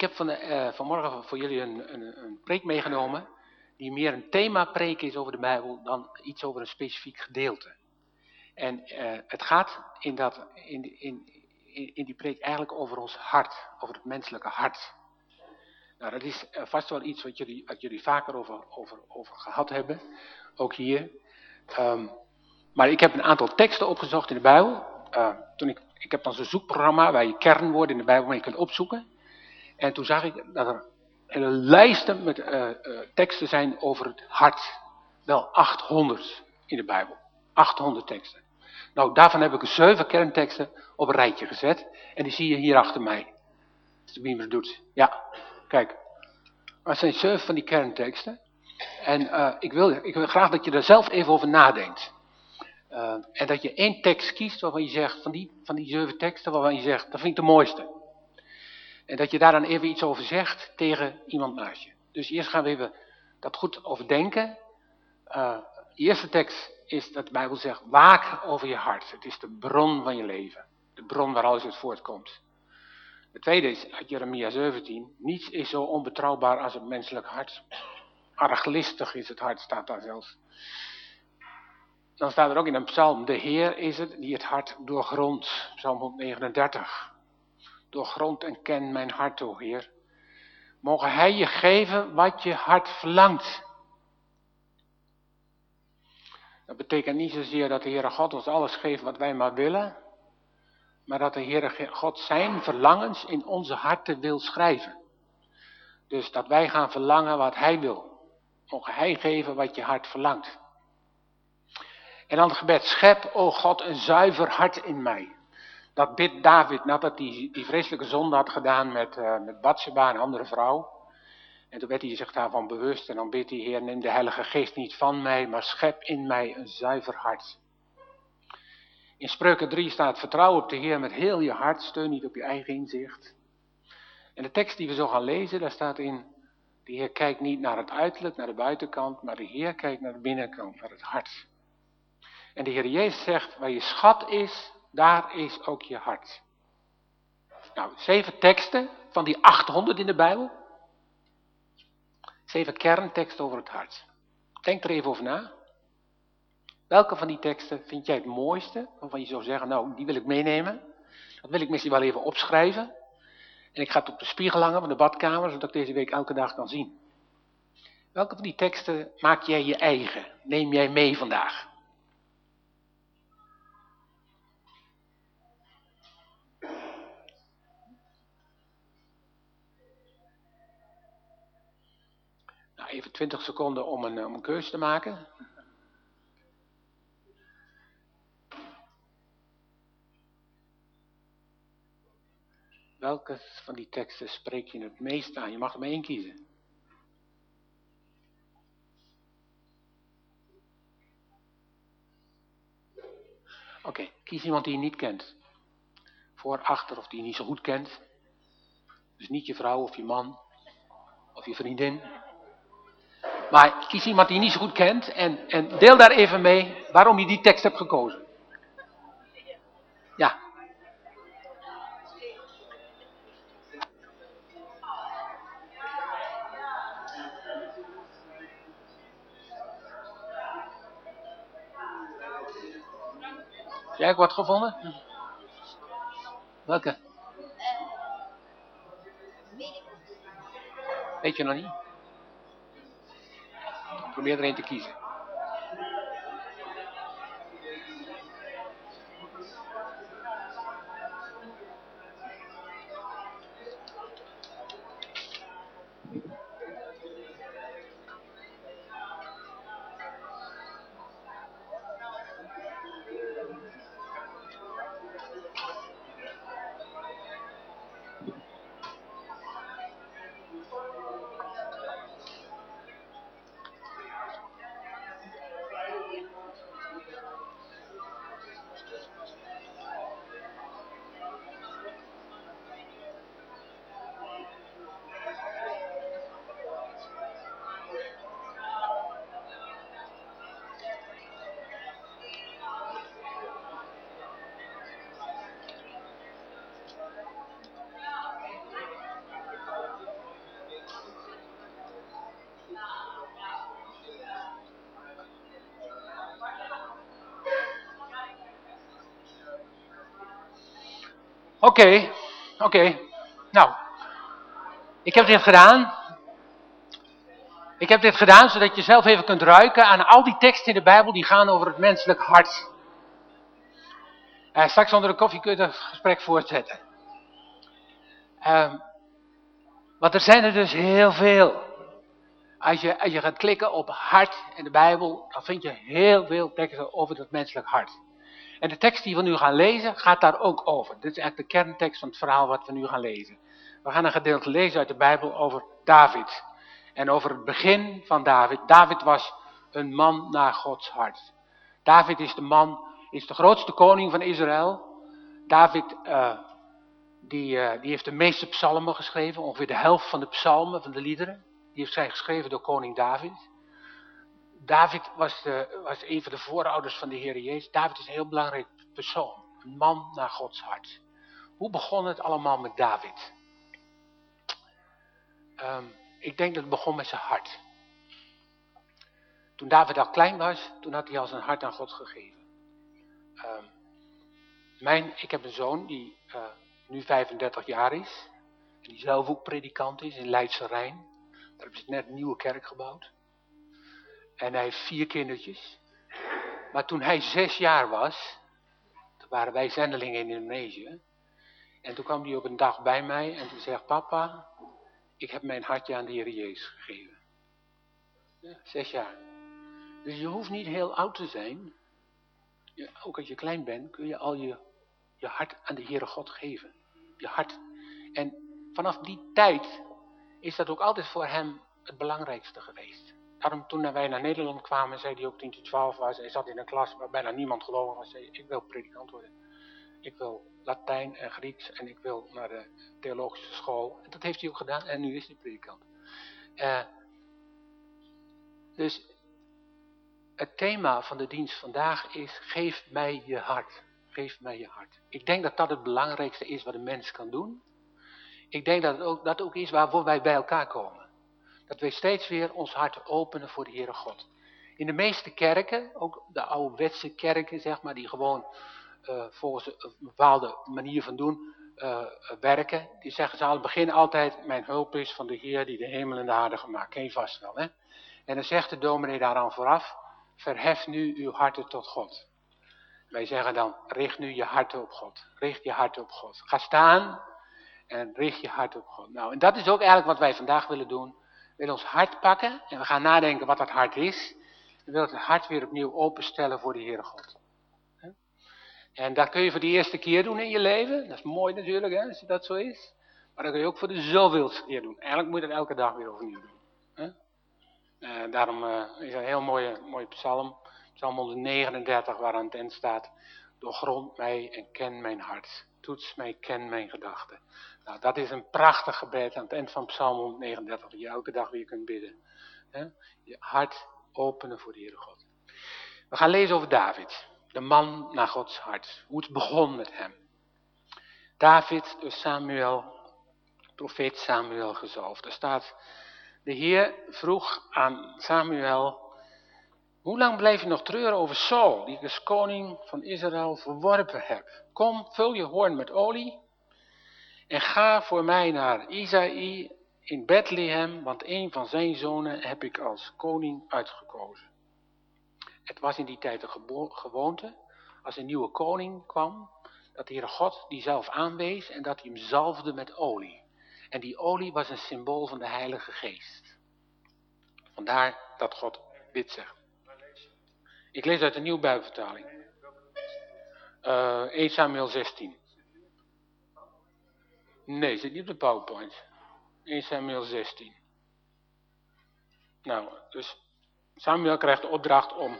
Ik heb van, uh, vanmorgen voor jullie een, een, een preek meegenomen die meer een themapreek is over de Bijbel dan iets over een specifiek gedeelte. En uh, het gaat in, dat, in, in, in, die preek eigenlijk over ons hart, over het menselijke hart. Nou, dat is uh, vast wel iets wat jullie, jullie vaker over, over, over gehad hebben, ook hier. Um, maar ik heb een aantal teksten opgezocht in de Bijbel. Toen ik, ik heb dan zo'n zoekprogramma waar je kernwoorden in de Bijbel mee kunt opzoeken. En toen zag ik dat er hele lijsten met uh, uh, teksten zijn over het hart. Wel 800 in de Bijbel. 800 teksten. Nou, daarvan heb ik zeven kernteksten op een rijtje gezet. En die zie je hier achter mij. Als de beamer doet. Ja, kijk. Dat zijn zeven van die kernteksten. En uh, ik, wil, ik wil graag dat je er zelf even over nadenkt. En dat je één tekst kiest waarvan je zegt, van die, van die zeven teksten, waarvan je zegt, dat vind ik de mooiste. En dat je daar dan even iets over zegt tegen iemand naast je. Dus eerst gaan we even dat goed overdenken. Uh, de eerste tekst is dat de Bijbel zegt, waak over je hart. Het is de bron van je leven. De bron waar alles uit voortkomt. De tweede is uit Jeremia 17. Niets is zo onbetrouwbaar als het menselijk hart. Arglistig is het hart, staat daar zelfs. Dan staat er ook in een psalm, de Heer is het die het hart doorgrondt. Psalm 139. Doorgrond en ken mijn hart, o Heer. Mogen Hij je geven wat je hart verlangt. Dat betekent niet zozeer dat de Heere God ons alles geeft wat wij maar willen. Maar dat de Heere God zijn verlangens in onze harten wil schrijven. Dus dat wij gaan verlangen wat Hij wil. Mogen Hij geven wat je hart verlangt. En dan het gebed, schep, o God, een zuiver hart in mij. Dat bidt David nadat hij die vreselijke zonde had gedaan met, uh, met Bathsheba, een andere vrouw. En toen werd hij zich daarvan bewust en dan bidt hij, Heer, neem de Heilige Geest niet van mij, maar schep in mij een zuiver hart. In Spreuken 3 staat, vertrouw op de Heer met heel je hart, steun niet op je eigen inzicht. En de tekst die we zo gaan lezen, daar staat in, de Heer kijkt niet naar het uiterlijk, naar de buitenkant, maar de Heer kijkt naar de binnenkant, naar het hart. En de Heer Jezus zegt, waar je schat is, daar is ook je hart. Nou, zeven teksten van die 800 in de Bijbel. Zeven kernteksten over het hart. Denk er even over na. Welke van die teksten vind jij het mooiste? Waarvan je zou zeggen, nou, die wil ik meenemen. Dat wil ik misschien wel even opschrijven. En ik ga het op de spiegel hangen van de badkamer, zodat ik deze week elke dag kan zien. Welke van die teksten maak jij je eigen? Neem jij mee vandaag? Even 20 seconden om een, om een keuze te maken. Welke van die teksten spreek je het meest aan? Je mag er maar één kiezen. Oké, kies iemand die je niet kent. Voor, achter of die je niet zo goed kent. Dus niet je vrouw of je man of je vriendin. Maar kies iemand die je niet zo goed kent en, en deel daar even mee waarom je die tekst hebt gekozen. Ja. Jij ook wat gevonden? Welke? Weet je nog niet? primer 30-15. Oké, oké. Nou, ik heb dit gedaan. Ik heb dit gedaan zodat je zelf even kunt ruiken aan al die teksten in de Bijbel die gaan over het menselijk hart. Uh, straks onder de koffie kun je het gesprek voortzetten. Ehm, want er zijn er dus heel veel. Als je, als je gaat klikken op hart in de Bijbel, dan vind je heel veel teksten over het menselijk hart. En de tekst die we nu gaan lezen, gaat daar ook over. Dit is eigenlijk de kerntekst van het verhaal wat we nu gaan lezen. We gaan een gedeelte lezen uit de Bijbel over David. En over het begin van David. David was een man naar Gods hart. David is de man, is de grootste koning van Israël. David, uh, die, uh, die heeft de meeste psalmen geschreven. Ongeveer de helft van de psalmen, van de liederen. Die heeft zij geschreven door koning David. David was, was een van de voorouders van de Heer Jezus. David is een heel belangrijk persoon. Een man naar Gods hart. Hoe begon het allemaal met David? Um, ik denk dat het begon met zijn hart. Toen David al klein was, toen had hij al zijn hart aan God gegeven. Um, mijn, ik heb een zoon die uh, nu 35 jaar is. En die zelf ook predikant is in Leidse Rijn. Daar hebben ze net een nieuwe kerk gebouwd. En hij heeft vier kindertjes. Maar toen hij zes jaar was, toen waren wij zendelingen in Indonesië. En toen kwam hij op een dag bij mij en toen zei papa, ik heb mijn hartje aan de Heer Jezus gegeven. Zes jaar. Dus je hoeft niet heel oud te zijn. ook als je klein bent, kun je al je, je hart aan de Heere God geven. Je hart. En vanaf die tijd is dat ook altijd voor hem het belangrijkste geweest. Daarom toen wij naar Nederland kwamen, zei hij ook hij 12 was, hij zat in een klas waar bijna niemand gelovig was, zei ik wil predikant worden. Ik wil Latijn en Grieks en ik wil naar de theologische school. En dat heeft hij ook gedaan en nu is hij predikant. Uh, dus het thema van de dienst vandaag is, geef mij je hart. Geef mij je hart. Ik denk dat dat het belangrijkste is wat een mens kan doen. Ik denk dat het ook, dat ook is waarvoor wij bij elkaar komen. Dat wij steeds weer ons hart openen voor de Heere God. In de meeste kerken, ook de ouderwetse kerken zeg maar, die gewoon uh, volgens een bepaalde manier van doen uh, werken. Die zeggen ze aan het begin altijd, mijn hulp is van de Heer die de hemel en de aarde gemaakt. Je vast wel, hè? En dan zegt de dominee daaraan vooraf, verhef nu uw harten tot God. Wij zeggen dan, richt nu je hart op God. Richt je hart op God. Ga staan en richt je hart op God. Nou, en dat is ook eigenlijk wat wij vandaag willen doen. Willen ons hart pakken en we gaan nadenken wat dat hart is. We willen het hart weer opnieuw openstellen voor de Heere God. En dat kun je voor de eerste keer doen in je leven. Dat is mooi natuurlijk, hè, als dat zo is. Maar dat kun je ook voor de zoveelste keer doen. Eigenlijk moet je dat elke dag weer overnieuw doen. Hè? Uh, daarom uh, is een heel mooie, mooie psalm. Psalm 139 waar aan het eind staat. Doorgrond mij en ken mijn hart. Toets mij, ken mijn gedachten. Nou, dat is een prachtig gebed aan het eind van Psalm 139. Dat je elke dag weer kunt bidden. Je hart openen voor de Heere God. We gaan lezen over David. De man naar Gods hart. Hoe het begon met hem. David door Samuel, profeet Samuel gezalfd. Er staat, de Heer vroeg aan Samuel, hoe lang blijf je nog treuren over Saul, die ik als koning van Israël verworpen heb? Kom, vul je hoorn met olie en ga voor mij naar Isaï in Bethlehem, want een van zijn zonen heb ik als koning uitgekozen. Het was in die tijd een gewoonte, als een nieuwe koning kwam, dat de Heere God die zelf aanwees en dat hij hem zalfde met olie. En die olie was een symbool van de Heilige Geest. Vandaar dat God dit zegt. Ik lees uit de Nieuwe Bijbelvertaling. Uh, 1 Samuel 16. Nee, zit niet op de PowerPoint. 1 Samuel 16. Nou, dus Samuel krijgt de opdracht om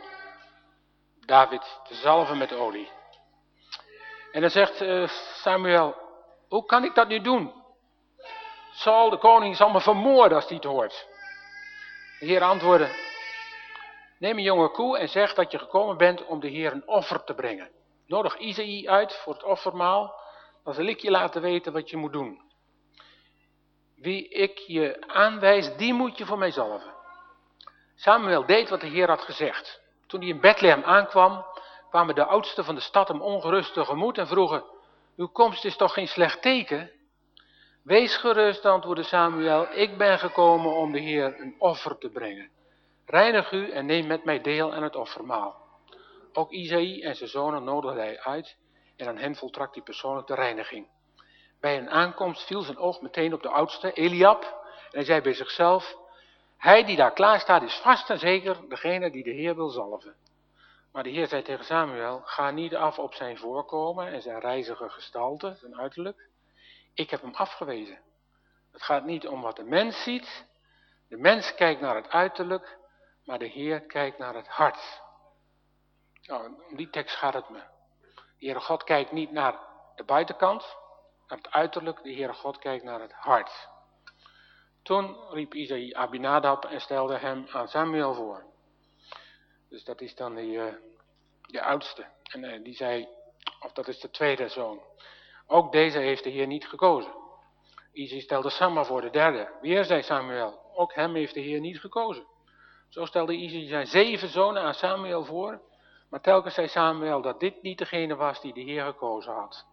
David te zalven met olie. En dan zegt uh, Samuel, hoe kan ik dat nu doen? Saul, de koning, zal me vermoorden als hij het hoort. De Heer antwoordde, neem een jonge koe en zeg dat je gekomen bent om de Heer een offer te brengen. Nodig Isaïe uit voor het offermaal, dan zal ik je laten weten wat je moet doen. Wie ik je aanwijs, die moet je voor mij zalven. Samuel deed wat de Heer had gezegd. Toen hij in Bethlehem aankwam, kwamen de oudsten van de stad hem ongerust tegemoet en vroegen, Uw komst is toch geen slecht teken? Wees gerust, antwoordde Samuel, ik ben gekomen om de Heer een offer te brengen. Reinig u en neem met mij deel aan het offermaal. Ook Isaïe en zijn zonen nodigde hij uit en aan hen voltrakt hij persoonlijk de reiniging. Bij een aankomst viel zijn oog meteen op de oudste, Eliab, en hij zei bij zichzelf, hij die daar klaar staat is vast en zeker degene die de Heer wil zalven. Maar de Heer zei tegen Samuel, ga niet af op zijn voorkomen en zijn reizige gestalte, zijn uiterlijk. Ik heb hem afgewezen. Het gaat niet om wat de mens ziet. De mens kijkt naar het uiterlijk, maar de Heer kijkt naar het hart. Nou, om die tekst gaat het me. De Heere God kijkt niet naar de buitenkant, naar het uiterlijk. De Heere God kijkt naar het hart. Toen riep Isaïe Abinadab en stelde hem aan Samuel voor. Dus dat is dan de oudste. En uh, die zei, of dat is de tweede zoon. Ook deze heeft de Heer niet gekozen. Isaïe stelde Samma voor de derde. Weer zei Samuel, ook hem heeft de Heer niet gekozen. Zo stelde Isaïe zijn zeven zonen aan Samuel voor. Maar telkens zei Samuel dat dit niet degene was die de Heer gekozen had.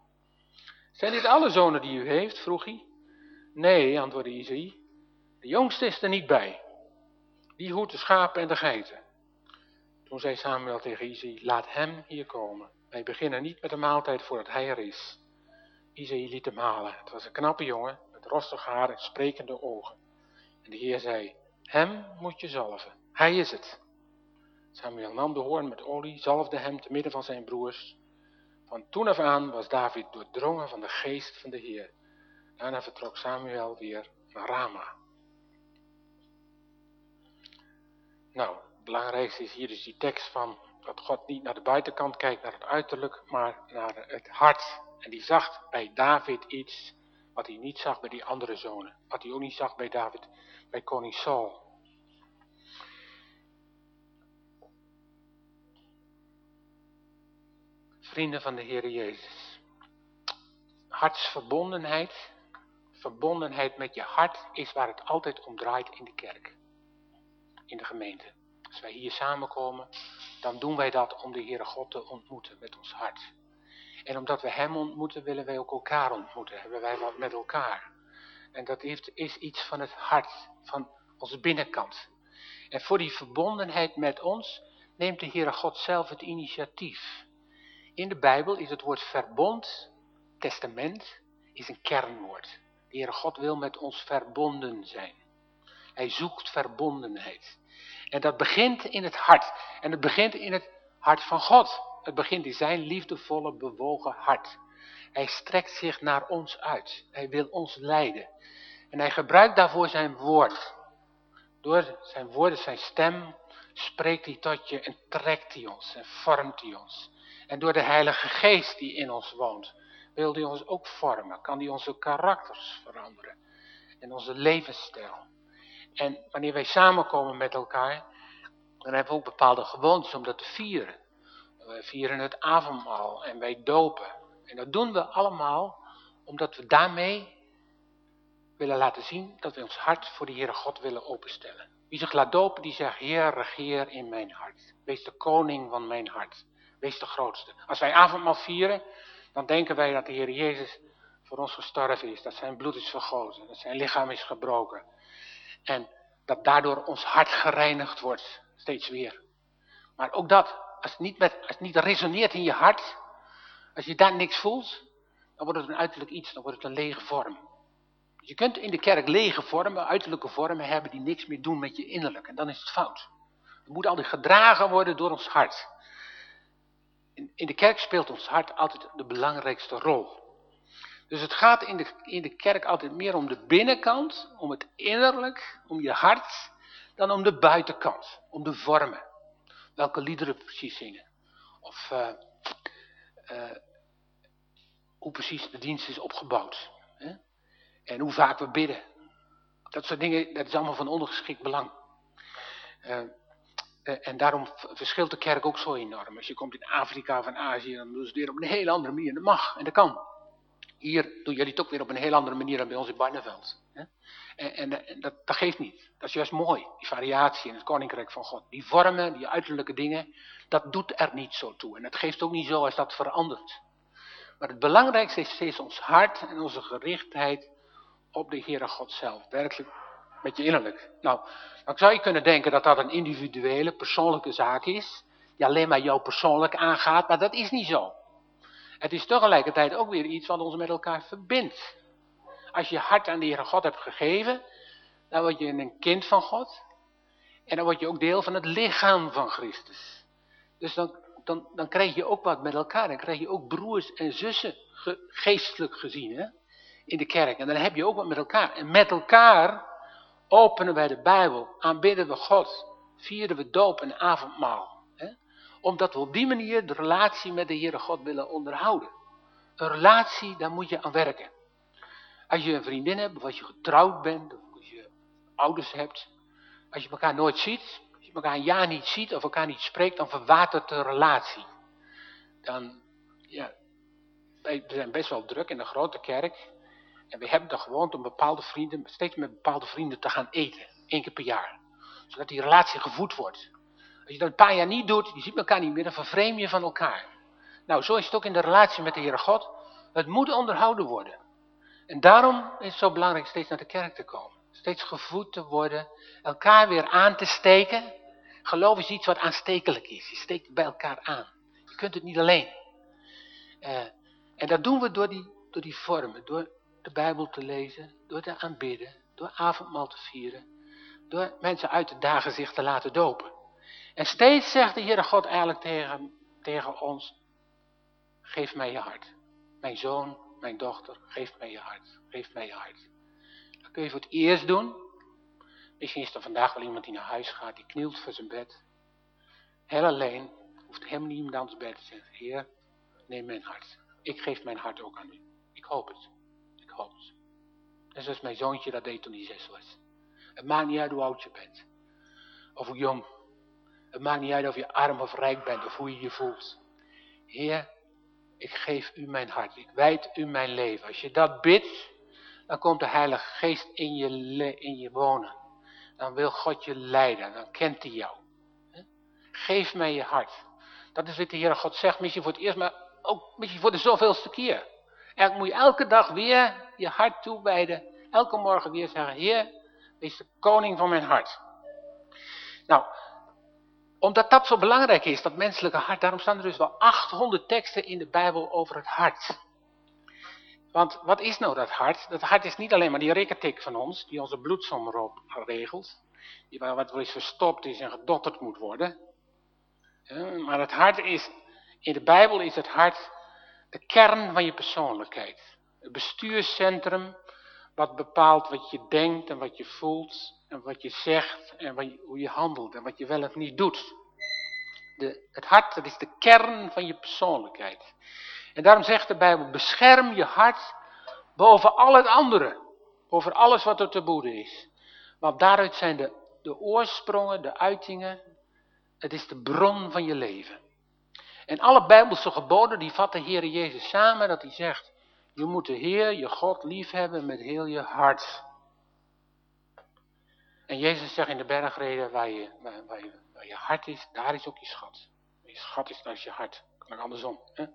Zijn dit alle zonen die u heeft? vroeg hij. Nee, antwoordde Isaïe. De jongste is er niet bij. Die hoedt de schapen en de geiten. Toen zei Samuel tegen Isaïe, laat hem hier komen. Wij beginnen niet met de maaltijd voordat hij er is. Isaïe liet hem halen. Het was een knappe jongen met rostig haar en sprekende ogen. En de Heer zei, hem moet je zalven. Hij is het. Samuel nam de hoorn met olie, zalfde hem te midden van zijn broers. Van toen af aan was David doordrongen van de geest van de Heer. Daarna vertrok Samuel weer naar Rama. Nou, het belangrijkste is hier dus die tekst van dat God niet naar de buitenkant kijkt, naar het uiterlijk, maar naar het hart. En die zag bij David iets wat hij niet zag bij die andere zonen. Wat hij ook niet zag bij David, bij koning Saul. Vrienden van de Heer Jezus. Hartsverbondenheid, verbondenheid met je hart is waar het altijd om draait in de kerk. In de gemeente. Als wij hier samenkomen, dan doen wij dat om de Heere God te ontmoeten met ons hart. En omdat we Hem ontmoeten, willen wij ook elkaar ontmoeten. Hebben wij wat met elkaar. En dat heeft, is iets van het hart, van onze binnenkant. En voor die verbondenheid met ons neemt de Heere God zelf het initiatief. In de Bijbel is het woord verbond, testament, is een kernwoord. De Heere God wil met ons verbonden zijn. Hij zoekt verbondenheid. En dat begint in het hart. En het begint in het hart van God. Het begint in zijn liefdevolle, bewogen hart. Hij strekt zich naar ons uit. Hij wil ons leiden. En hij gebruikt daarvoor zijn woord. Door zijn woorden, zijn stem, spreekt hij tot je en trekt hij ons en vormt hij ons. En door de Heilige Geest die in ons woont, wil hij ons ook vormen. Kan hij onze karakters veranderen. En onze levensstijl. En wanneer wij samenkomen met elkaar, dan hebben we ook bepaalde gewoontes om dat te vieren. We vieren het avondmaal en wij dopen. En dat doen we allemaal omdat we daarmee willen laten zien dat we ons hart voor de Heere God willen openstellen. Wie zich laat dopen, die zegt, Heer, regeer in mijn hart. Wees de koning van mijn hart. Wees de grootste. Als wij avondmaal vieren, dan denken wij dat de Heer Jezus voor ons gestorven is. Dat zijn bloed is vergoten. Dat zijn lichaam is gebroken. En dat daardoor ons hart gereinigd wordt. Steeds weer. Maar ook dat, als het niet, met, als het niet resoneert in je hart. Als je daar niks voelt. Dan wordt het een uiterlijk iets. Dan wordt het een lege vorm. Je kunt in de kerk lege vormen, uiterlijke vormen hebben die niks meer doen met je innerlijk. En dan is het fout. Het moet altijd gedragen worden door ons hart. In de kerk speelt ons hart altijd de belangrijkste rol. Dus het gaat in de, in de kerk altijd meer om de binnenkant, om het innerlijk, om je hart, dan om de buitenkant, om de vormen. Welke liederen precies zingen. Of uh, uh, hoe precies de dienst is opgebouwd. Hè? En hoe vaak we bidden. Dat soort dingen, dat is allemaal van ondergeschikt belang. Uh, en daarom verschilt de kerk ook zo enorm. Als je komt in Afrika of in Azië, dan doen ze het weer op een heel andere manier. Dat mag en dat kan. Hier doen jullie het ook weer op een heel andere manier dan bij ons in Barneveld. En, en, en dat, dat, geeft niet. Dat is juist mooi, die variatie in het koninkrijk van God. Die vormen, die uiterlijke dingen, dat doet er niet zo toe. En het geeft ook niet zo als dat verandert. Maar het belangrijkste is steeds ons hart en onze gerichtheid op de Heere God zelf. Werkelijk met je innerlijk. Nou, dan zou je kunnen denken dat dat een individuele, persoonlijke zaak is. Die alleen maar jou persoonlijk aangaat, maar dat is niet zo. Het is tegelijkertijd ook weer iets wat ons met elkaar verbindt. Als je hart aan de Heere God hebt gegeven, dan word je een kind van God. En dan word je ook deel van het lichaam van Christus. Dus dan, dan, dan krijg je ook wat met elkaar. Dan krijg je ook broers en zussen, geestelijk gezien, hè? in de kerk. En dan heb je ook wat met elkaar. En met elkaar openen wij de Bijbel, aanbidden we God, vieren we doop en avondmaal. Hè? Omdat we op die manier de relatie met de Heere God willen onderhouden. Een relatie, daar moet je aan werken. Als je een vriendin hebt, of als je getrouwd bent, of als je ouders hebt, als je elkaar nooit ziet, als je elkaar een jaar niet ziet of elkaar niet spreekt, dan verwatert de relatie. Dan, ja, wij zijn best wel druk in de grote kerk. En we hebben de gewoonte om bepaalde vrienden, steeds met bepaalde vrienden te gaan eten. één keer per jaar. Zodat die relatie gevoed wordt. Als je dat een paar jaar niet doet, je ziet elkaar niet meer, dan vervreem je van elkaar. Nou, zo is het ook in de relatie met de Heere God. Het moet onderhouden worden. En daarom is het zo belangrijk steeds naar de kerk te komen. Steeds gevoed te worden, elkaar weer aan te steken. Geloof is iets wat aanstekelijk is. Je steekt bij elkaar aan. Je kunt het niet alleen. Uh, en dat doen we door die, door die vormen, door de Bijbel te lezen, door te aanbidden, door avondmaal te vieren, door mensen uit de dagen zich te laten dopen. En steeds zegt de Heere God eigenlijk tegen, tegen ons, geef mij je hart. Mijn zoon, mijn dochter, geef mij je hart. Geef mij je hart. Dat kun je voor het eerst doen. Misschien is er vandaag wel iemand die naar huis gaat, die knielt voor zijn bed. Heel alleen, hoeft helemaal niemand anders bij te zeggen. Heer, neem mijn hart. Ik geef mijn hart ook aan u. Ik hoop het. Het. En zoals mijn zoontje dat deed toen hij zes was. Het maakt niet uit hoe oud je bent. Of hoe jong. Het maakt niet uit of je arm of rijk bent of hoe je je voelt. Heer, ik geef u mijn hart. Ik wijd u mijn leven. Als je dat bidt, dan komt de Heilige Geest in je, in je wonen. Dan wil God je leiden. Dan kent hij jou. Geef mij je hart. Dat is wat de Heer God zegt. Misschien voor het eerst, maar ook misschien voor de zoveelste keer. En moet je elke dag weer je hart toewijden. Elke morgen weer zeggen, Heer, wees de koning van mijn hart. Nou, omdat dat zo belangrijk is, dat menselijke hart, daarom staan er dus wel 800 teksten in de Bijbel over het hart. Want wat is nou dat hart? Dat hart is niet alleen maar die rekketik van ons, die onze bloedsomroep regelt, die wat wel eens verstopt is en gedotterd moet worden. maar het hart is, in de Bijbel is het hart de kern van je persoonlijkheid. Het bestuurscentrum wat bepaalt wat je denkt en wat je voelt en wat je zegt en hoe je handelt en wat je wel of niet doet. De, het hart, dat is de kern van je persoonlijkheid. En daarom zegt de Bijbel, bescherm je hart boven al het andere. Over alles wat er te boede is. Want daaruit zijn de, de oorsprongen, de uitingen, het is de bron van je leven. En alle Bijbelse geboden, die vat de Heer Jezus samen, dat hij zegt, je moet de Heer, je God, liefhebben met heel je hart. En Jezus zegt in de bergreden, waar je, waar, je, waar je hart is, daar is ook je schat. Je schat is, daar je hart. Maar andersom. Hè?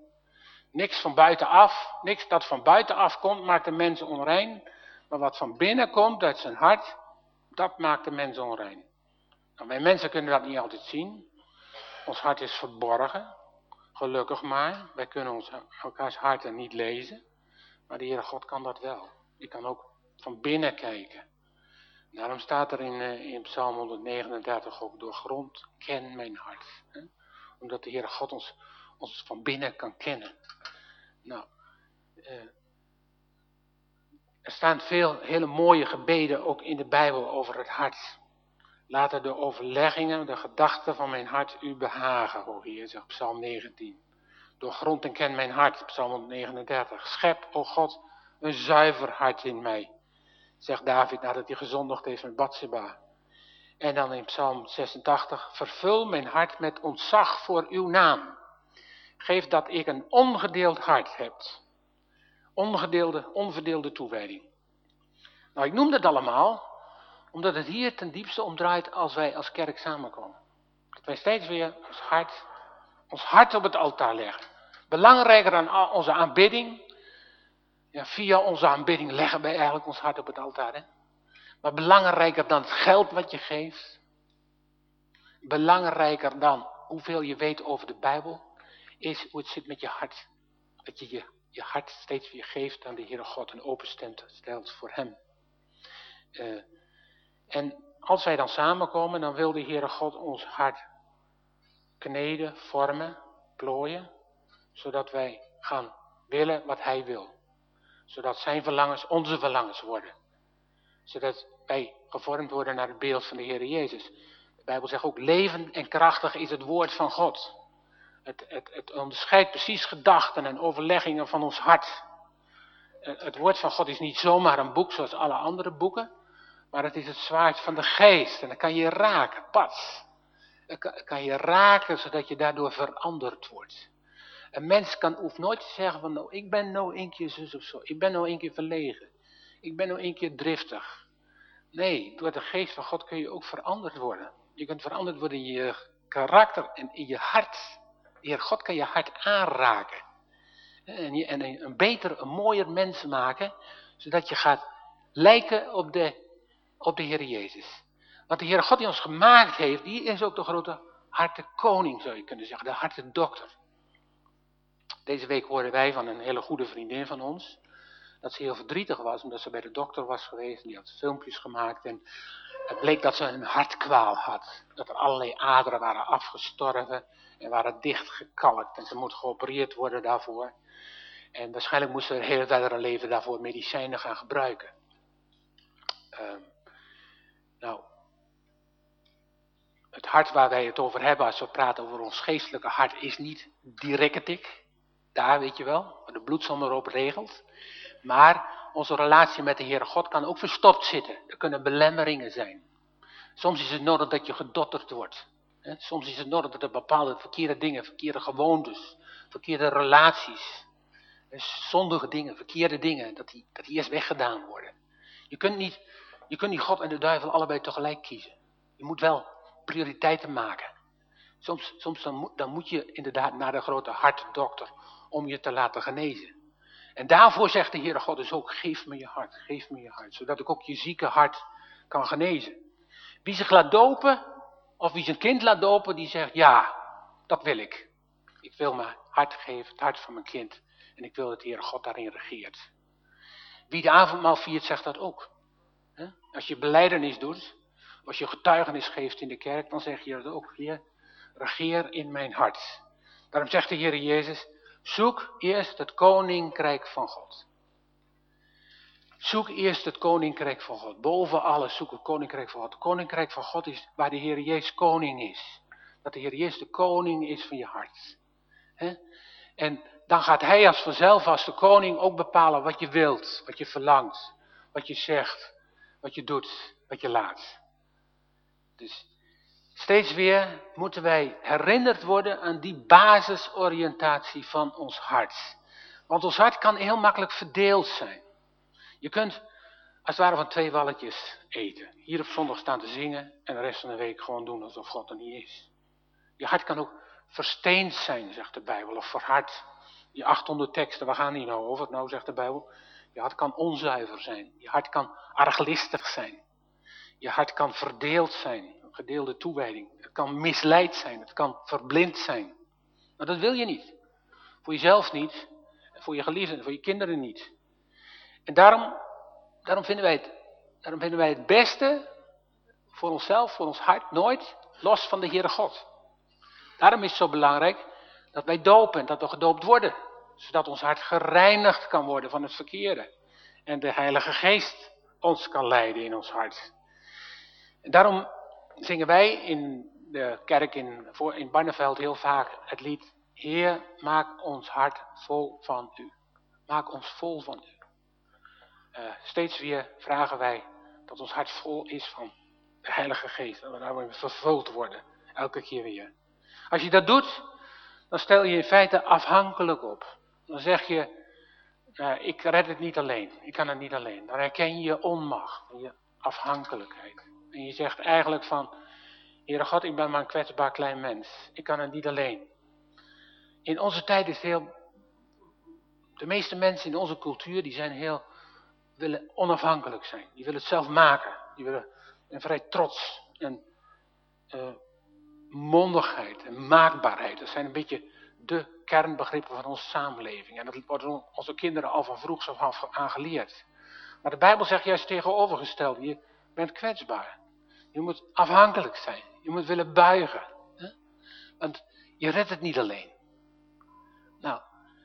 Niks van buitenaf, niks dat van buitenaf komt, maakt de mens onrein. Maar wat van binnen komt, uit zijn hart, dat maakt de mens onrein. Nou, wij mensen kunnen dat niet altijd zien. Ons hart is verborgen. Gelukkig maar. Wij kunnen ons, elkaars harten niet lezen. Maar de Heere God kan dat wel. Die kan ook van binnen kijken. Daarom staat er in, uh, in Psalm 139 ook, door grond ken mijn hart. Hè? Omdat de Heere God ons, ons van binnen kan kennen. Nou, uh, er staan veel hele mooie gebeden ook in de Bijbel over het hart. Laten de overleggingen, de gedachten van mijn hart u behagen, o Heer, zegt Psalm 19. Door grond en ken mijn hart, Psalm 139. Schep, o God, een zuiver hart in mij, zegt David nadat hij gezondigd heeft met Bathsheba. En dan in Psalm 86, vervul mijn hart met ontzag voor uw naam. Geef dat ik een ongedeeld hart heb. Ongedeelde, onverdeelde toewijding. Nou, ik noem dat allemaal, omdat het hier ten diepste om draait als wij als kerk samenkomen. Dat wij steeds weer ons hart, ons hart op het altaar leggen. Belangrijker dan onze aanbidding. Ja, via onze aanbidding leggen wij eigenlijk ons hart op het altaar. Hè? Maar belangrijker dan het geld wat je geeft. Belangrijker dan hoeveel je weet over de Bijbel. Is hoe het zit met je hart. Dat je je, je hart steeds weer geeft aan de Heere God. En openstemt stelt voor Hem. Uh, en als wij dan samenkomen, dan wil de Heere God ons hart kneden, vormen, plooien, zodat wij gaan willen wat Hij wil. Zodat Zijn verlangens onze verlangens worden. Zodat wij gevormd worden naar het beeld van de Heer Jezus. De Bijbel zegt ook, levend en krachtig is het woord van God. Het, het, het onderscheidt precies gedachten en overleggingen van ons hart. Het woord van God is niet zomaar een boek zoals alle andere boeken. Maar het is het zwaard van de geest. En dan kan je raken, pas. Dan kan je raken zodat je daardoor veranderd wordt. Een mens kan, hoeft nooit te zeggen van, nou, ik ben nou een keer zus of zo. Ik ben nou een keer verlegen. Ik ben nou een keer driftig. Nee, door de geest van God kun je ook veranderd worden. Je kunt veranderd worden in je karakter en in je hart. De Heer God kan je hart aanraken. En, je, en een beter, een mooier mens maken. Zodat je gaat lijken op de op de Heer Jezus. Want de Heer God die ons gemaakt heeft, die is ook de grote hartekoning, zou je kunnen zeggen, de hartedokter. Deze week hoorden wij van een hele goede vriendin van ons, dat ze heel verdrietig was, omdat ze bij de dokter was geweest, die had filmpjes gemaakt, en het bleek dat ze een hartkwaal had. Dat er allerlei aderen waren afgestorven, en waren dichtgekalkt, en ze moet geopereerd worden daarvoor. En waarschijnlijk moest ze de hele tijd haar leven daarvoor medicijnen gaan gebruiken. Um, nou, het hart waar wij het over hebben als we praten over ons geestelijke hart is niet die Daar weet je wel, waar de bloedsom erop regelt. Maar onze relatie met de Heere God kan ook verstopt zitten. Er kunnen belemmeringen zijn. Soms is het nodig dat je gedotterd wordt. Soms is het nodig dat er bepaalde verkeerde dingen, verkeerde gewoontes, verkeerde relaties, zondige dingen, verkeerde dingen, dat die, dat die eerst weggedaan worden. Je kunt niet je kunt niet God en de duivel allebei tegelijk kiezen. Je moet wel prioriteiten maken. Soms, soms dan, dan moet je inderdaad naar de grote hartdokter om je te laten genezen. En daarvoor zegt de Heere God dus ook, geef me je hart, geef me je hart. Zodat ik ook je zieke hart kan genezen. Wie zich laat dopen, of wie zijn kind laat dopen, die zegt, ja, dat wil ik. Ik wil mijn hart geven, het hart van mijn kind. En ik wil dat de Heere God daarin regeert. Wie de avondmaal viert, zegt dat ook. Als je beleidenis doet, als je getuigenis geeft in de kerk, dan zeg je dat ook, Heer, regeer in mijn hart. Daarom zegt de Heer Jezus, zoek eerst het koninkrijk van God. Zoek eerst het koninkrijk van God. Boven alles zoek het koninkrijk van God. Het koninkrijk van God is waar de Heer Jezus koning is. Dat de Heer Jezus de koning is van je hart. En dan gaat Hij als vanzelf, als de koning, ook bepalen wat je wilt, wat je verlangt, wat je zegt, wat je doet, wat je laat. Dus steeds weer moeten wij herinnerd worden aan die basisoriëntatie van ons hart. Want ons hart kan heel makkelijk verdeeld zijn. Je kunt als het ware van twee walletjes eten. Hier op zondag staan te zingen en de rest van de week gewoon doen alsof God er niet is. Je hart kan ook versteend zijn, zegt de Bijbel, of verhard. Die 800 teksten, waar gaan die nou over? Nou, zegt de Bijbel, je hart kan onzuiver zijn. Je hart kan arglistig zijn. Je hart kan verdeeld zijn. Gedeelde toewijding. Het kan misleid zijn. Het kan verblind zijn. Maar dat wil je niet. Voor jezelf niet. Voor je geliefden, voor je kinderen niet. En daarom, daarom, vinden wij het, daarom vinden wij het beste voor onszelf, voor ons hart, nooit los van de Heere God. Daarom is het zo belangrijk dat wij dopen, dat we gedoopt worden zodat ons hart gereinigd kan worden van het verkeerde. En de Heilige Geest ons kan leiden in ons hart. En daarom zingen wij in de kerk in, in Barneveld heel vaak het lied Heer, maak ons hart vol van u. Maak ons vol van u. Uh, steeds weer vragen wij dat ons hart vol is van de Heilige Geest. Dat we daarmee vervuld worden. Elke keer weer. Als je dat doet, dan stel je in feite afhankelijk op. Dan zeg je, uh, ik red het niet alleen. Ik kan het niet alleen. Dan herken je je onmacht en je afhankelijkheid. En je zegt eigenlijk van, Heere God, ik ben maar een kwetsbaar klein mens. Ik kan het niet alleen. In onze tijd is heel De meeste mensen in onze cultuur die zijn heel, willen onafhankelijk zijn. Die willen het zelf maken. Die willen een vrij trots en uh, mondigheid en maakbaarheid. Dat zijn een beetje de kernbegrippen van onze samenleving. En dat worden onze kinderen al van vroeg af aan geleerd. Maar de Bijbel zegt juist tegenovergesteld. Je bent kwetsbaar. Je moet afhankelijk zijn. Je moet willen buigen. Hè? Want je redt het niet alleen. Nou,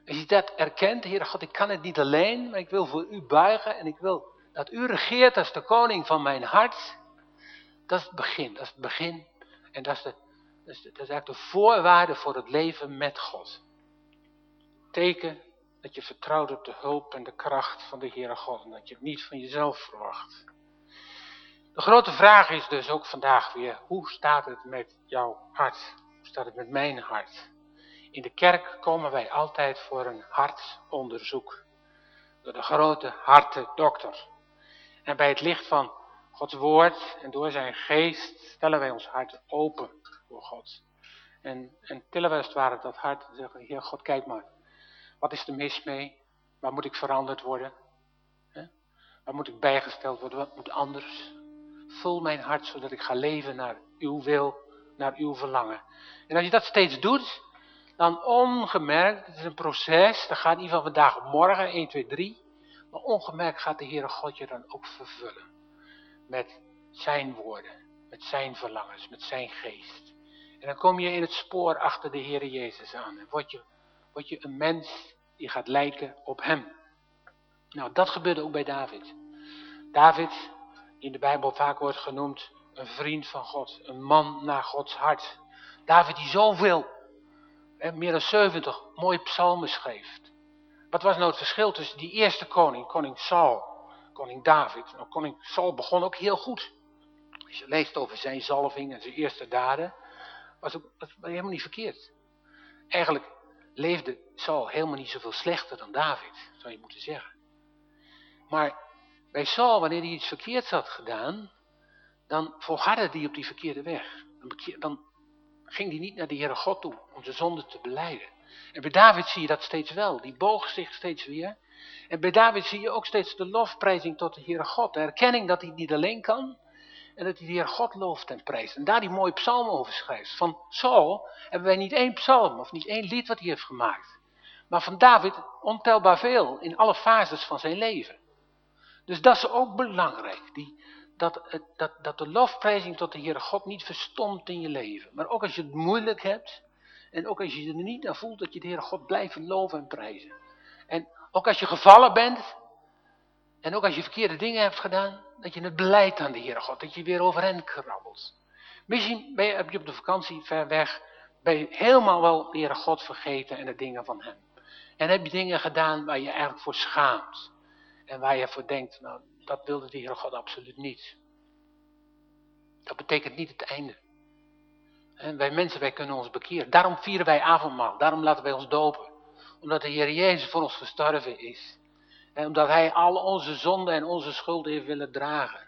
als je dat erkent, Heer God, ik kan het niet alleen, maar ik wil voor u buigen en ik wil dat u regeert als de koning van mijn hart. Dat is het begin, dat is het begin. En dat is, de, dat is, de, dat is eigenlijk de voorwaarde voor het leven met God. Teken dat je vertrouwt op de hulp en de kracht van de Heere God en dat je het niet van jezelf verwacht. De grote vraag is dus ook vandaag weer, hoe staat het met jouw hart? Hoe staat het met mijn hart? In de kerk komen wij altijd voor een hartonderzoek. Door de grote hartendokter. En bij het licht van Gods woord en door zijn geest stellen wij ons hart open voor God. En, en tillen wij als het ware dat hart en zeggen, Heer God, kijk maar. Wat is er mis mee? Waar moet ik veranderd worden? Waar moet ik bijgesteld worden? Wat moet anders? Vul mijn hart zodat ik ga leven naar uw wil, naar uw verlangen. En als je dat steeds doet, dan ongemerkt, het is een proces, dat gaat niet van vandaag op morgen, 1, 2, 3. Maar ongemerkt gaat de Heere God je dan ook vervullen. Met zijn woorden, met zijn verlangens, met zijn geest. En dan kom je in het spoor achter de Heere Jezus aan. En word je, word je een mens die gaat lijken op hem. Nou, dat gebeurde ook bij David. David, in de Bijbel vaak wordt genoemd, een vriend van God, een man naar Gods hart. David die zoveel, meer dan 70 mooie psalmen schreef. Wat was nou het verschil tussen die eerste koning, koning Saul, koning David? Nou, koning Saul begon ook heel goed. Als je leest over zijn zalving en zijn eerste daden, was ook helemaal niet verkeerd. Eigenlijk leefde Saul helemaal niet zoveel slechter dan David, zou je moeten zeggen. Maar bij Saul, wanneer hij iets verkeerds had gedaan, dan volhardde hij op die verkeerde weg. Dan ging hij niet naar de Heere God toe om zijn zonde te beleiden. En bij David zie je dat steeds wel. Die boog zich steeds weer. En bij David zie je ook steeds de lofprijzing tot de Heere God. De erkenning dat hij niet alleen kan. En dat hij de Heere God looft en prijst. En daar die mooie psalm over schrijft. Van Saul hebben wij niet één psalm of niet één lied wat hij heeft gemaakt. Maar van David ontelbaar veel in alle fases van zijn leven. Dus dat is ook belangrijk. Die, dat, dat, dat de lofprijzing tot de Heere God niet verstomt in je leven. Maar ook als je het moeilijk hebt. En ook als je er niet naar voelt dat je de Heere God blijft loven en prijzen. En ook als je gevallen bent. En ook als je verkeerde dingen hebt gedaan. Dat je het beleidt aan de Heere God. Dat je weer overeind krabbelt. Misschien heb je op de vakantie ver weg. Ben je helemaal wel de Heere God vergeten en de dingen van hem. En heb je dingen gedaan waar je eigenlijk voor schaamt. En waar je voor denkt, nou dat wilde de Heere God absoluut niet. Dat betekent niet het einde. En wij mensen, wij kunnen ons bekeren. Daarom vieren wij avondmaal. Daarom laten wij ons dopen. Omdat de Heer Jezus voor ons gestorven is. En omdat Hij al onze zonden en onze schulden heeft willen dragen.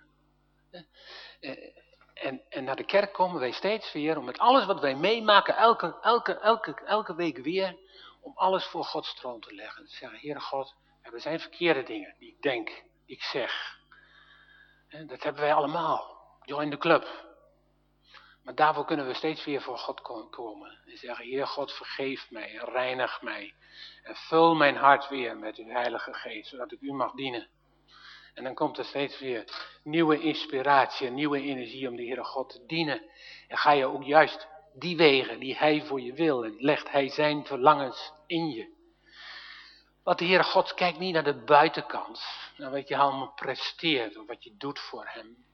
En, en naar de kerk komen wij steeds weer om met alles wat wij meemaken, elke, elke, elke, elke week weer, om alles voor Gods troon te leggen. Zeggen, Heere God, er zijn verkeerde dingen die ik denk, die ik zeg. Dat hebben wij allemaal. Join the club. Maar daarvoor kunnen we steeds weer voor God komen. En zeggen, Heer God, vergeef mij en reinig mij. En vul mijn hart weer met uw heilige geest, zodat ik u mag dienen. En dan komt er steeds weer nieuwe inspiratie, nieuwe energie om de Heere God te dienen. En ga je ook juist die wegen die Hij voor je wil. En legt Hij zijn verlangens in je. Want de Heere God kijkt niet naar de buitenkant. Naar wat je allemaal presteert of wat je doet voor Hem.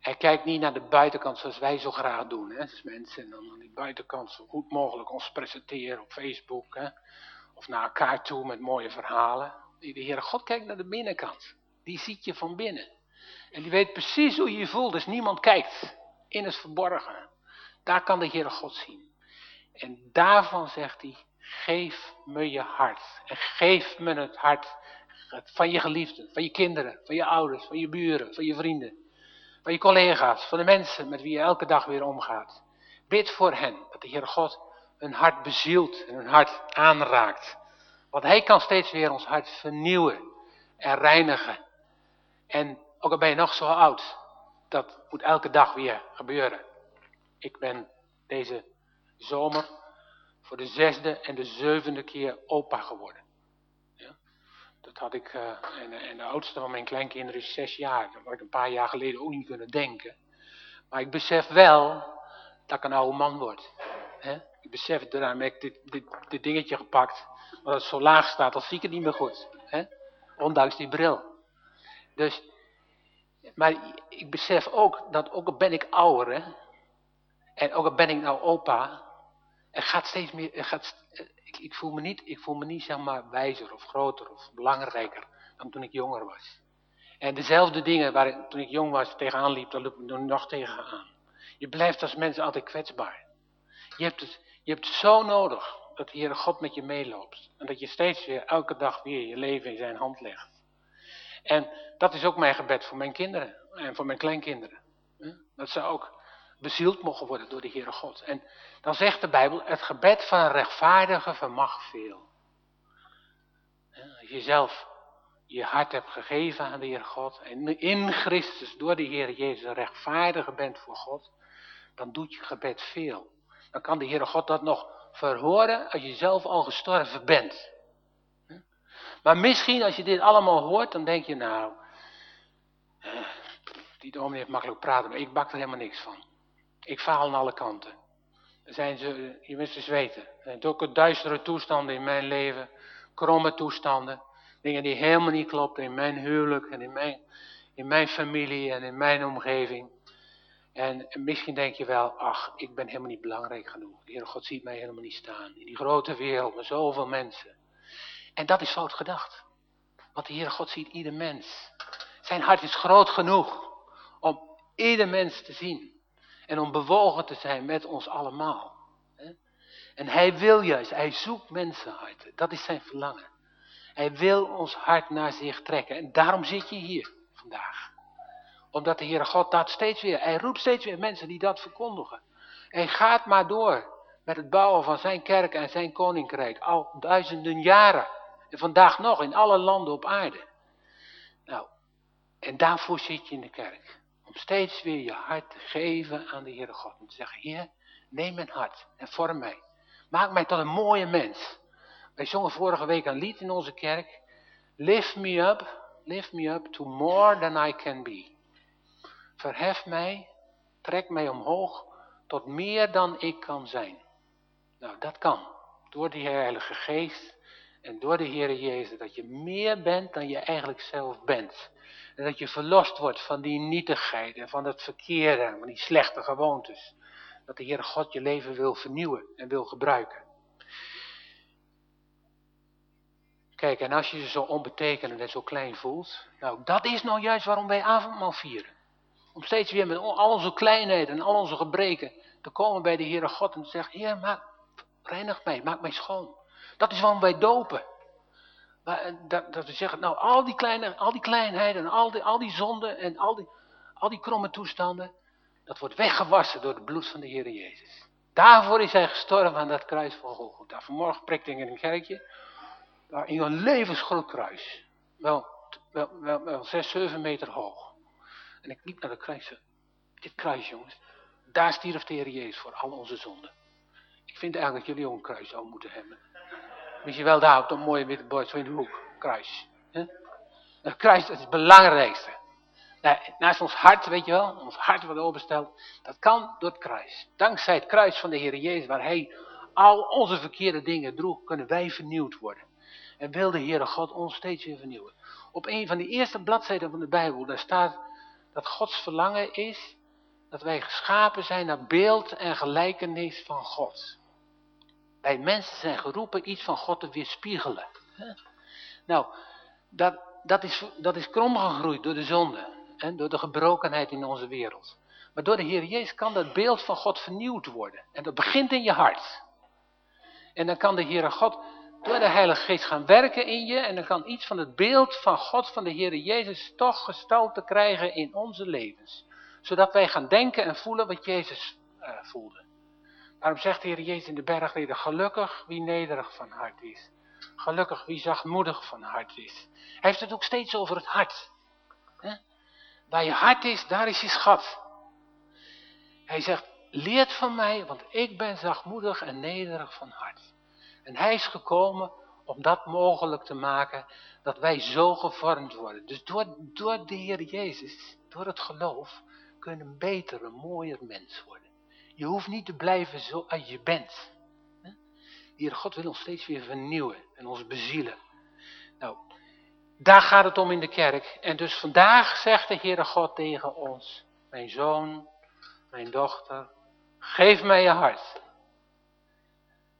Hij kijkt niet naar de buitenkant zoals wij zo graag doen. Hè, als mensen en dan aan die buitenkant zo goed mogelijk ons presenteren op Facebook. Hè, of naar elkaar toe met mooie verhalen. De Heere God kijkt naar de binnenkant. Die ziet je van binnen. En die weet precies hoe je je voelt. Dus niemand kijkt in het verborgen. Daar kan de Heere God zien. En daarvan zegt hij, geef me je hart. En geef me het hart van je geliefden, van je kinderen, van je ouders, van je buren, van je vrienden. Van je collega's, van de mensen met wie je elke dag weer omgaat. Bid voor hen, dat de Heer God hun hart bezielt en hun hart aanraakt. Want hij kan steeds weer ons hart vernieuwen en reinigen. En ook al ben je nog zo oud, dat moet elke dag weer gebeuren. Ik ben deze zomer voor de zesde en de zevende keer opa geworden. Ja? Dat had ik, uh, en, en, de oudste van mijn kleinkinderen is zes jaar. Dat had ik een paar jaar geleden ook niet kunnen denken. Maar ik besef wel dat ik een oude man word. Hè? Ik besef het, daarom heb ik dit, dit, dit dingetje gepakt. Maar het zo laag staat, dan zie ik het niet meer goed. Hè? Ondanks die bril. Dus, maar ik besef ook dat ook al ben ik ouder, hè? en ook al ben ik nou opa, er gaat steeds meer, er gaat, ik, ik, voel me niet, ik voel me niet zeg maar wijzer of groter of belangrijker dan toen ik jonger was. En dezelfde dingen waar ik toen ik jong was tegenaan liep, daar loop ik nu nog tegenaan. Je blijft als mens altijd kwetsbaar. Je hebt het, je hebt het zo nodig dat de Heere God met je meeloopt. En dat je steeds weer, elke dag weer je leven in zijn hand legt. En dat is ook mijn gebed voor mijn kinderen en voor mijn kleinkinderen. Dat ze ook bezield mogen worden door de Heere God. En dan zegt de Bijbel, het gebed van een rechtvaardige vermag veel. Als je zelf je hart hebt gegeven aan de Heer God en in Christus door de Heer Jezus rechtvaardiger bent voor God, dan doet je gebed veel. Dan kan de Heere God dat nog verhoren als je zelf al gestorven bent. Maar misschien als je dit allemaal hoort, dan denk je nou, eh, die dominee heeft makkelijk praten, maar ik bak er helemaal niks van. Ik faal aan alle kanten. Zijn ze, je wist eens weten, er ook duistere toestanden in mijn leven, kromme toestanden, dingen die helemaal niet kloppen in mijn huwelijk en in mijn, in mijn familie en in mijn omgeving. En, misschien denk je wel, ach, ik ben helemaal niet belangrijk genoeg. De Heer God ziet mij helemaal niet staan. In die grote wereld met zoveel mensen. En dat is fout gedacht. Want de Heere God ziet ieder mens. Zijn hart is groot genoeg om ieder mens te zien. En om bewogen te zijn met ons allemaal. En hij wil juist, hij zoekt mensenharten. Dat is zijn verlangen. Hij wil ons hart naar zich trekken. En daarom zit je hier vandaag. Omdat de Heere God dat steeds weer, hij roept steeds weer mensen die dat verkondigen. En gaat maar door met het bouwen van zijn kerk en zijn koninkrijk. Al duizenden jaren. En vandaag nog in alle landen op aarde. Nou, en daarvoor zit je in de kerk. Om steeds weer je hart te geven aan de Heere God. Om te zeggen, Heer, neem mijn hart en vorm mij. Maak mij tot een mooie mens. Wij zongen vorige week een lied in onze kerk. Lift me up, lift me up to more than I can be. Verhef mij, trek mij omhoog tot meer dan ik kan zijn. Nou, dat kan. Door die Heilige Geest en door de Heere Jezus. Dat je meer bent dan je eigenlijk zelf bent. En dat je verlost wordt van die nietigheid en van het verkeerde van die slechte gewoontes. Dat de Heere God je leven wil vernieuwen en wil gebruiken. Kijk, en als je je zo onbetekenend en zo klein voelt, nou dat is nou juist waarom wij avondmaal vieren. Om steeds weer met al onze kleinheden en al onze gebreken te komen bij de Heere God en te zeggen, Heer, maak, reinig mij, maak mij schoon. Dat is waarom wij dopen. Eh, dat, dat we zeggen, nou al die, kleine, al die kleinheden en al die, al die zonden en al die, al die kromme toestanden, dat wordt weggewassen door het bloed van de Heer Jezus. Daarvoor is hij gestorven aan dat kruis van Golgotha. Vanmorgen prikte ik in een kerkje, in een levensgroot kruis. Wel, wel, wel, wel zes, zeven meter hoog. En ik liep naar de kruis. Dit kruis, jongens, daar stierf de Heer Jezus voor al onze zonden. Ik vind eigenlijk dat jullie ook een kruis zouden moeten hebben. Misschien wel daar op dat mooie witte bord, zo in de hoek. Kruis. Het kruis is het belangrijkste. Naast ons hart, weet je wel, ons hart wat openstelt, dat kan door het kruis. Dankzij het kruis van de Heer Jezus, waar Hij al onze verkeerde dingen droeg, kunnen wij vernieuwd worden. En wil de Heere God ons steeds weer vernieuwen. Op een van de eerste bladzijden van de Bijbel, daar staat dat Gods verlangen is dat wij geschapen zijn naar beeld en gelijkenis van God. Wij mensen zijn geroepen iets van God te weerspiegelen. Nou, dat, dat, is, dat is krom gegroeid door de zonde. Hè, door de gebrokenheid in onze wereld. Maar door de Heer Jezus kan dat beeld van God vernieuwd worden. En dat begint in je hart. En dan kan de Heere God door de Heilige Geest gaan werken in je. En dan kan iets van het beeld van God, van de Heer Jezus, toch gestalte krijgen in onze levens. Zodat wij gaan denken en voelen wat Jezus uh, voelde. Daarom zegt de Heer Jezus in de bergreden, gelukkig wie nederig van hart is. Gelukkig wie zachtmoedig van hart is. Hij heeft het ook steeds over het hart. Waar je hart is, daar is je schat. Hij zegt, leert van mij, want ik ben zachtmoedig en nederig van hart. En hij is gekomen om dat mogelijk te maken, dat wij zo gevormd worden. Dus door, door de Heer Jezus, door het geloof, kun je een betere, mooier mens worden. Je hoeft niet te blijven zoals je bent. Heer God wil ons steeds weer vernieuwen en ons bezielen. Nou, daar gaat het om in de kerk. En dus vandaag zegt de Heere God tegen ons, mijn zoon, mijn dochter, geef mij je hart.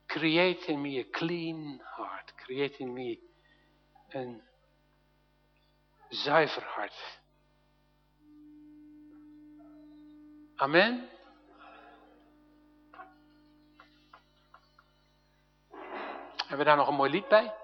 Create in me a clean heart. Create in me een zuiver hart. Amen. Hebben we daar nog een mooi lied bij?